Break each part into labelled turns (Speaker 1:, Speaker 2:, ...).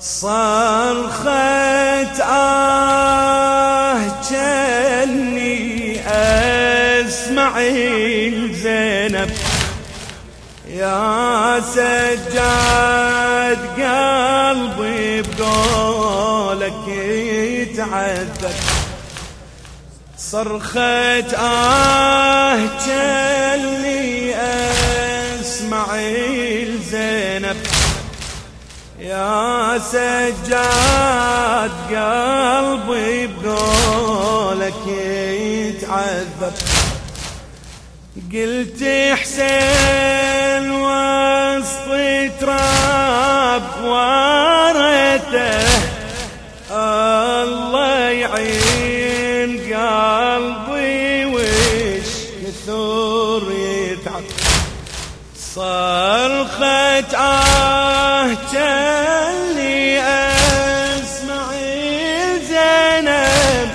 Speaker 1: صرخة آه جني أسمع زينب. يا سجاد قلبي بقولك يتعذب. صرخة آه جلي أسمع زينب. يا سجاد قلبي بقولك يتعذب. قلت حسين وسط تراب ورته الله يعين قلبي وش كثر يتعب. صرخة آه جلي أسمع زينب.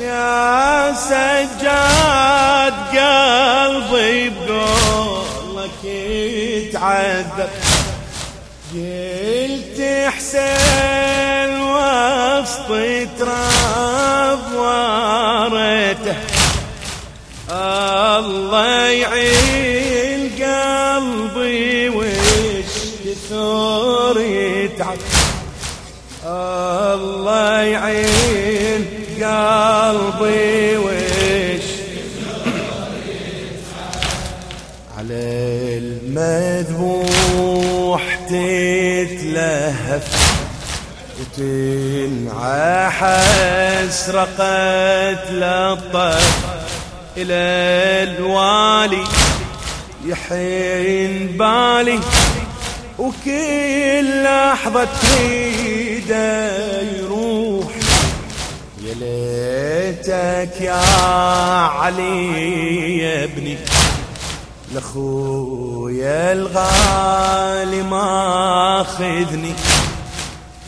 Speaker 1: يا سجاد قلبي بقولك يتعذب. قلت حسين وسط تراب وارته الله يعين وتنعى حسرة قتل إلى الوالي يحين بالي وكل لحظة تريده يروح. يا ليتك يا علي يا ابني لأخويا الغالي ماخذني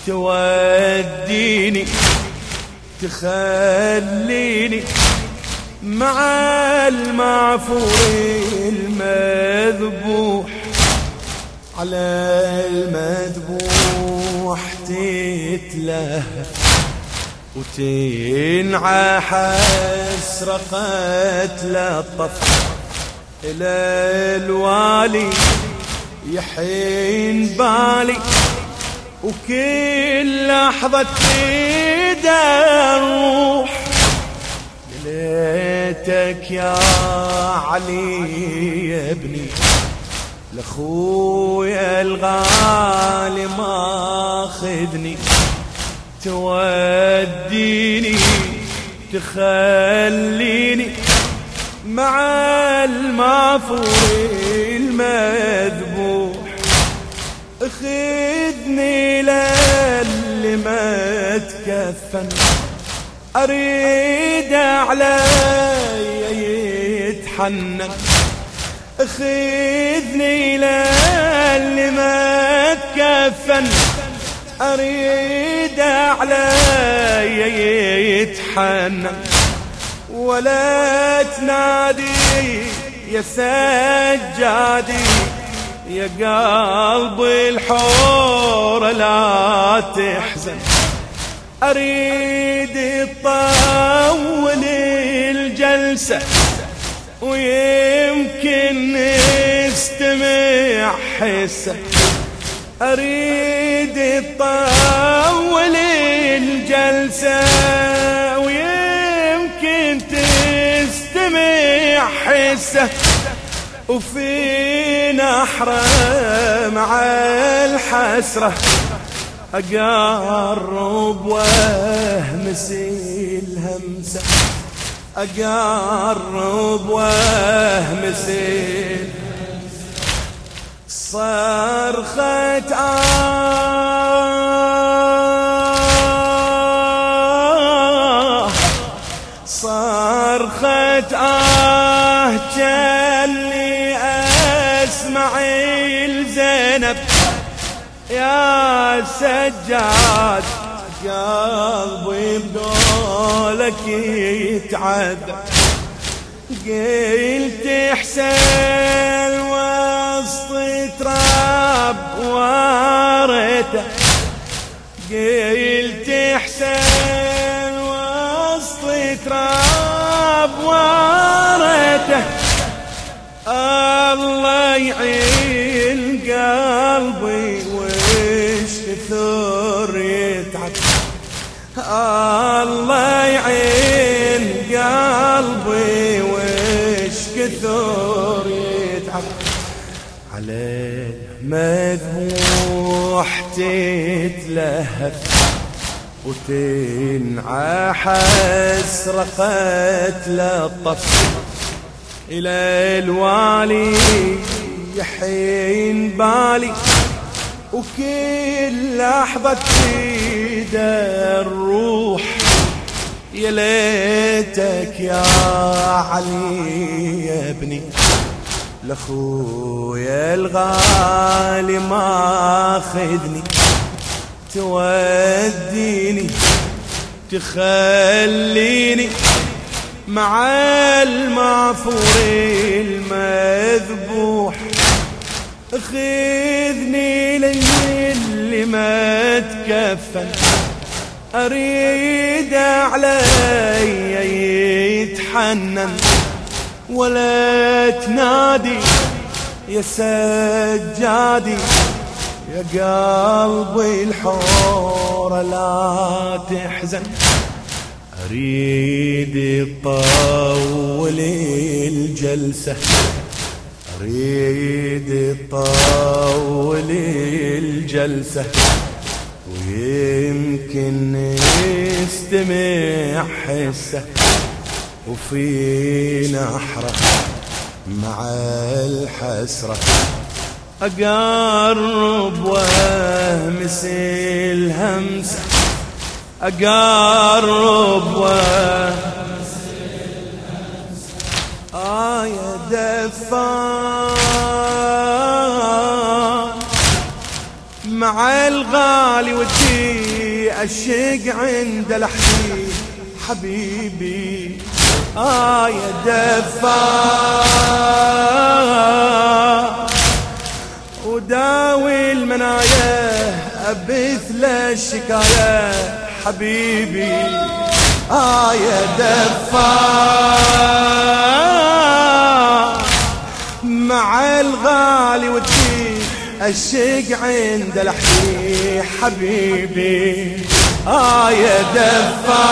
Speaker 1: توديني تخليني مع المعفور المذبوح. على المذبوح تتلهف وتنعى حسرة قتل الطف. إلى الوالي يحين بالي وكل لحظة تريد أروح ليتك يا علي يا ابني لاخويا الغالي ماخذني توديني تخليني مع المعفور المذبوح خذني للي ما تكفن. أريد علي يتحنن. خذني للي ما تكفن. أريد علي يتحنن. ولا تنادي يا سجادي. يا قلب الحور لا تحزن. أريد تطول الجلسة ويمكن نستمع حسة. أريد تطول الجلسة ويمكن تستمع حسة. وفي نحره مع الحسرة أقرب وهمس الهمسة أقرب وهمس صرخة آه. صرخة آه. عيل زينب يا سجاد قلبي بدولك يتعب. قلت حسين وسط تراب وارته قلت حسين وسط تراب يعين قلبي وش كثر يتعب الله يعين قلبي وش كثر يتعب عليه مذبوح تتلهف وتنعى حسرة قتل الطف إلى الوالي يحين بالي وكل لحظة تريد الروح. يا ليتك يا علي يا ابني لأخويا الغالي ما خذني. توديني تخليني مع المعفور المذبوح. خذني اللي ما تكفن أريد علي يتحنن. ولا تنادي يا سجادي. يا قلبي الحور لا تحزن. أريد تطول الجلسة. أريد تطول الجلسة ويمكن نستمع حسة وفي نحرة مع الحسرة. أقرب وامس الهمسة أقرب وامس مع الغالي ودي أشق عند الحبيب حبيبي آه يا دفان وداوي المنايا أبث للشكاية حبيبي آه يا دفا. مع الغالي ودي الشق عند الحبيب حبيبي. آه يا دفا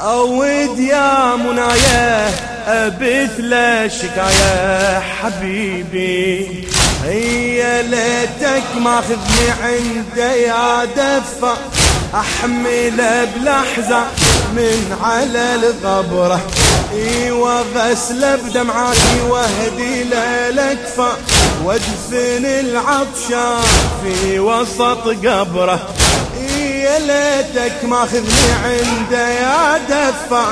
Speaker 1: أود يا منايا أبث له شكاية حبيبي. هي ليتك ماخذني عنده يا دفا احمله بلحظة من على الغبرة. إيوه غسله بدمعاتي واهدي له الاكفى وادفن العطشان في وسط قبرة. يا ليتك ماخذني عنده يا دفا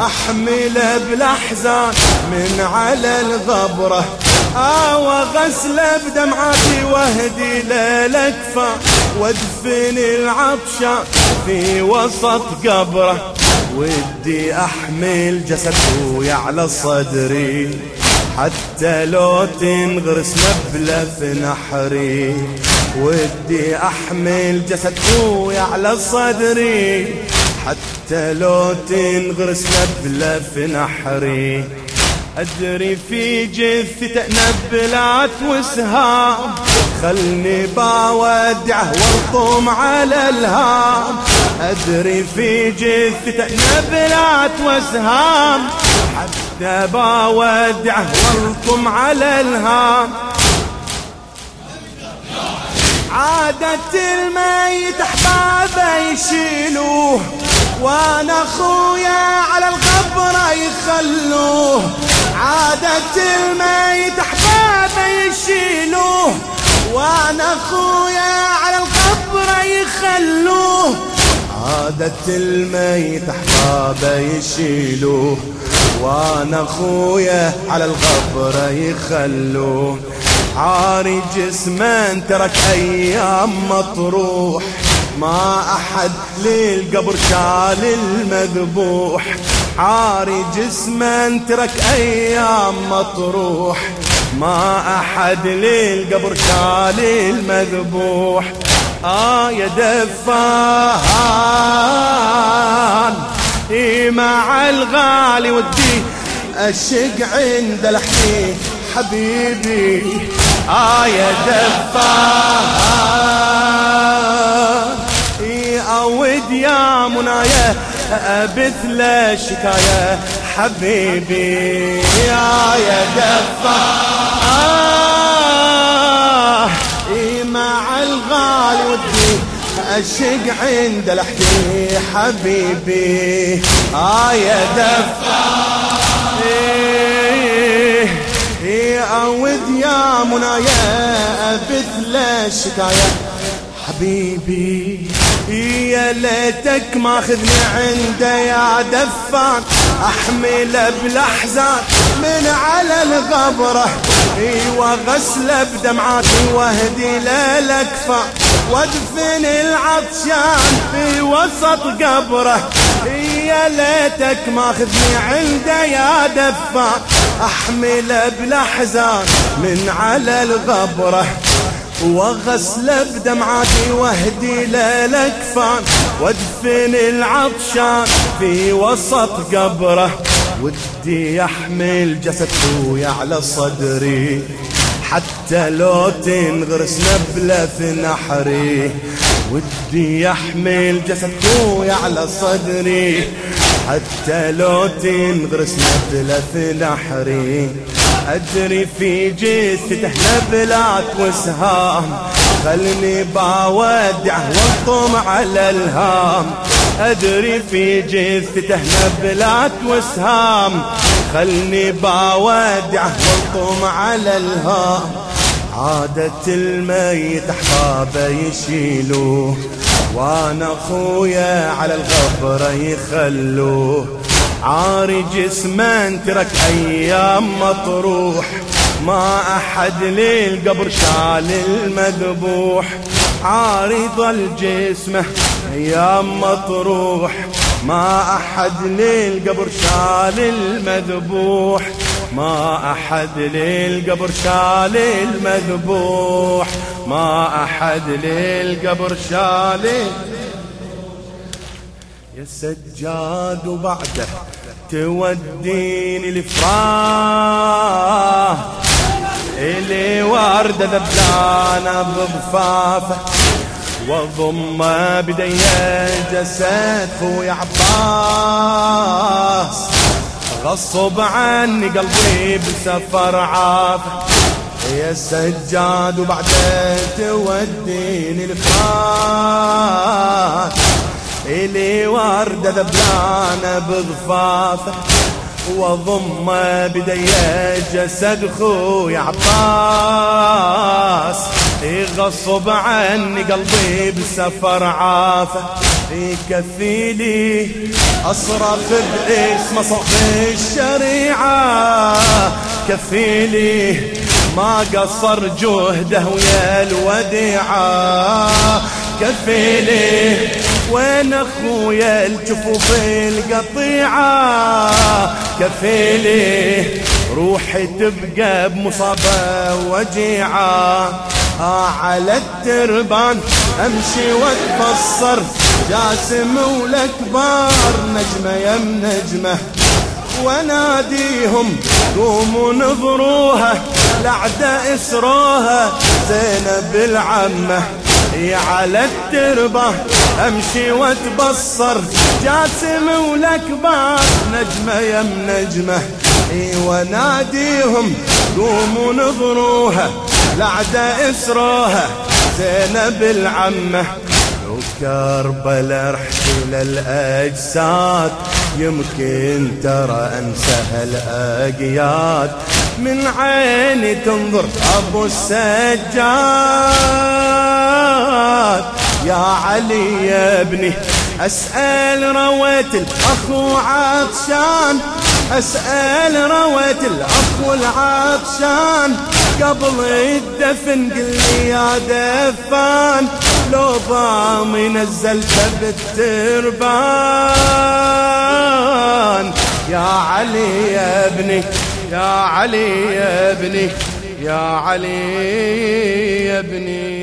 Speaker 1: احمله بالاحزان من على الغبرة. آوى غسله بدمعاتي واهدي للكفى وادفن العطشة في وسط قبرة. ودي أحمل جسد خويا على صدري. حتى لو تنغرس نبلة في نحري. ودي أحمل جسد خويا على صدري. حتى لو تنغرس نبلة في نحري. أدري في جثته نبلات وسهام. خلني باودعه وارطم على الهام. أدري في جثته نبلات وسهام. حتى باودعه وارطم على الهام. عادة الميت احبابه يشيلوه وأنا أخويا على القبر يخلوه. عادة الميت احبابه يشيلوه وأنا أخويا على القبر يخلوه. عادة الميت احبابه يشيلوه وأنا أخويا على القبر يخلوه. عاري جسمه ترك أيام مطروح. ما أحد للقبر شال المذبوح. عاري جسما ترك أيام مطروح. ما أحد للقبر شال المذبوح. آه يا دفان. إي مع الغالي ودي أشق عند لحمي حبيبي آه يا دفار أود يا منايا أبث له شكاية. حبيبي يا يا دفار مع الغالي ودي أشق عند لحدي. حبيبي آه يا دفار أود يا منايا أبث له شكاية. حبيبي. يا ليتك ماخذني عنده يا دفان. احمله بالاحزان من على الغبره أيوه غسله بدمعاتي واهدي للاكفان وادفن العطشان في وسط قبره. يا ليتك ماخذني عنده يا دفان. احمله بالاحزان من على الغبره وغسل بدمعاتي واهدي للاكفان وادفن العطشان في وسط قبره. ودي يحمل جسد خويا على صدري. حتى لو تنغرس نبلة نحري. ودي يحمل جسد خويا على صدري. حتى لو تنغرس نبلة في نحري. أدري في جثته نبلات وسهام. خلني باودعه والطم على الهام. أدري في جثته نبلات وسهام. خلني باودعه والطم على الهام. عادة الميت أحبابه يشيلوه. وأنا أخويا على الغبرة يخلوه. عاري جسمه ترك أيام مطروح. ما احد للقبر شال المذبوح. عاري ظل جسمه أيام مطروح. ما احد للقبر شال المذبوح. ما أحد للقبر شال المذبوح. ما أحد للقبر شال يا سجاد وبعده توديني الفراه إلي وردة ذبلانة بضفافه وضم بدي جسد خوي عباس. غصب عني قلبي بسفر عاف. يا سجاد وبعدين توديني الفات إلي وردة ذبلانة بضفافه وضم بدي جسد خوي عباس. يغصب عني قلبي بسفر عافه يكفيلي أصرخ باسم صف الشريعة. كفيلي ما قصر جهده ويا الوديعة. كفيلي وين أخويا الجفوف القطيعة؟ كفيلي روحي تبقى بمصابة وجيعة. آه على التربان أمشي وأتبصر. جاسم والأكبار نجمة يم نجمة. وناديهم قوموا نظروها لعدة إسروها زينب العمة. على التربة أمشي واتبصر. جاسم والاكبار نجمة يم نجمة. وناديهم قوموا نظروها. لعدة إسروها زينب العمة. وكربلا رحت للأجساد يمكن ترى أنسى الأقياد. من عيني تنظر أبو السجاد. يا علي يا ابني أسأل رويت الأخو عطشان. أسأل رويت الأخو العطشان. قبل الدفن قل لي يا دفان. لو ضامي نزلته بالتربان. يا علي يا ابني يا علي يا ابني يا علي يا ابني.